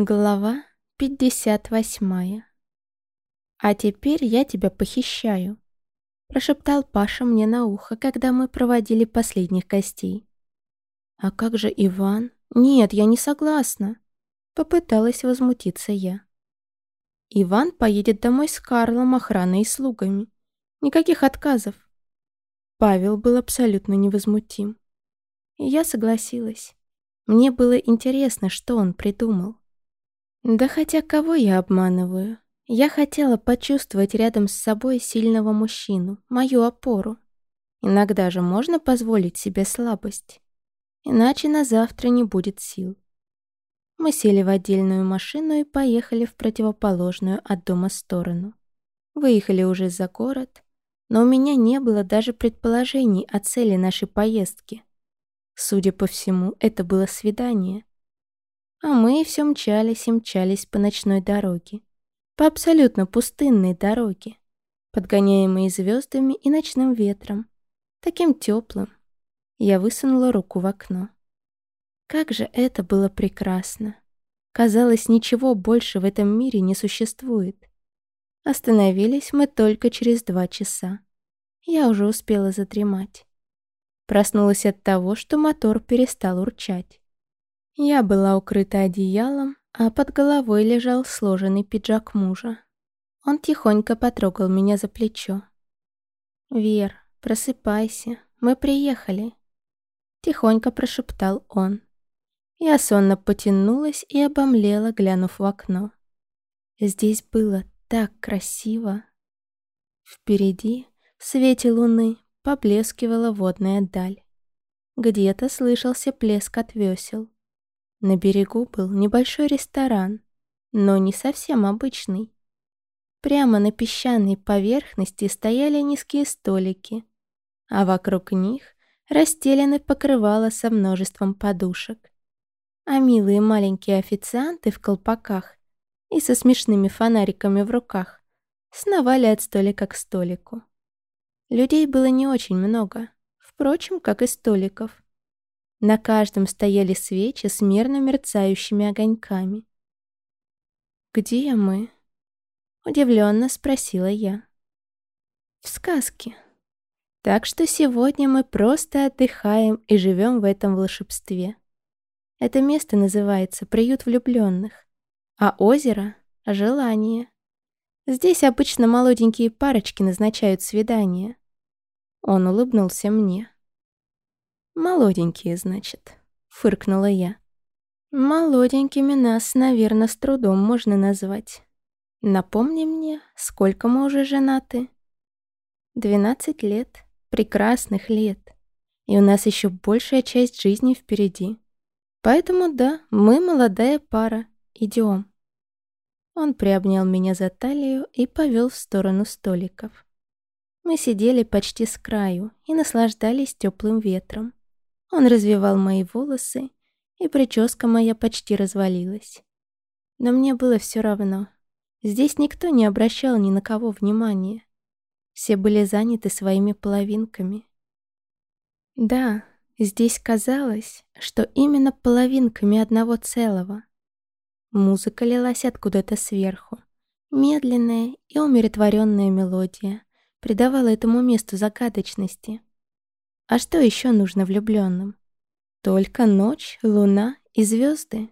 Глава 58 «А теперь я тебя похищаю», — прошептал Паша мне на ухо, когда мы проводили последних гостей. «А как же Иван? Нет, я не согласна», — попыталась возмутиться я. «Иван поедет домой с Карлом, охраной и слугами. Никаких отказов». Павел был абсолютно невозмутим. И я согласилась. Мне было интересно, что он придумал. Да хотя кого я обманываю? Я хотела почувствовать рядом с собой сильного мужчину, мою опору. Иногда же можно позволить себе слабость. Иначе на завтра не будет сил. Мы сели в отдельную машину и поехали в противоположную от дома сторону. Выехали уже за город, но у меня не было даже предположений о цели нашей поездки. Судя по всему, это было свидание. А мы все мчались и мчались по ночной дороге. По абсолютно пустынной дороге, подгоняемой звездами и ночным ветром. Таким теплым. Я высунула руку в окно. Как же это было прекрасно. Казалось, ничего больше в этом мире не существует. Остановились мы только через два часа. Я уже успела задремать. Проснулась от того, что мотор перестал урчать. Я была укрыта одеялом, а под головой лежал сложенный пиджак мужа. Он тихонько потрогал меня за плечо. «Вер, просыпайся, мы приехали», — тихонько прошептал он. Я сонно потянулась и обомлела, глянув в окно. Здесь было так красиво. Впереди, в свете луны, поблескивала водная даль. Где-то слышался плеск от весел. На берегу был небольшой ресторан, но не совсем обычный. Прямо на песчаной поверхности стояли низкие столики, а вокруг них расстелены покрывало со множеством подушек. А милые маленькие официанты в колпаках и со смешными фонариками в руках сновали от столика к столику. Людей было не очень много, впрочем, как и столиков. На каждом стояли свечи с мерно мерцающими огоньками. «Где мы?» — удивленно спросила я. «В сказке. Так что сегодня мы просто отдыхаем и живем в этом волшебстве. Это место называется «Приют влюбленных», а озеро — «Желание». Здесь обычно молоденькие парочки назначают свидания. Он улыбнулся мне. «Молоденькие, значит», — фыркнула я. «Молоденькими нас, наверное, с трудом можно назвать. Напомни мне, сколько мы уже женаты?» «Двенадцать лет. Прекрасных лет. И у нас еще большая часть жизни впереди. Поэтому да, мы молодая пара. Идем». Он приобнял меня за талию и повел в сторону столиков. Мы сидели почти с краю и наслаждались теплым ветром. Он развивал мои волосы, и прическа моя почти развалилась. Но мне было все равно. Здесь никто не обращал ни на кого внимания. Все были заняты своими половинками. Да, здесь казалось, что именно половинками одного целого. Музыка лилась откуда-то сверху. Медленная и умиротворенная мелодия придавала этому месту загадочности. А что еще нужно влюбленным? Только ночь, луна и звезды.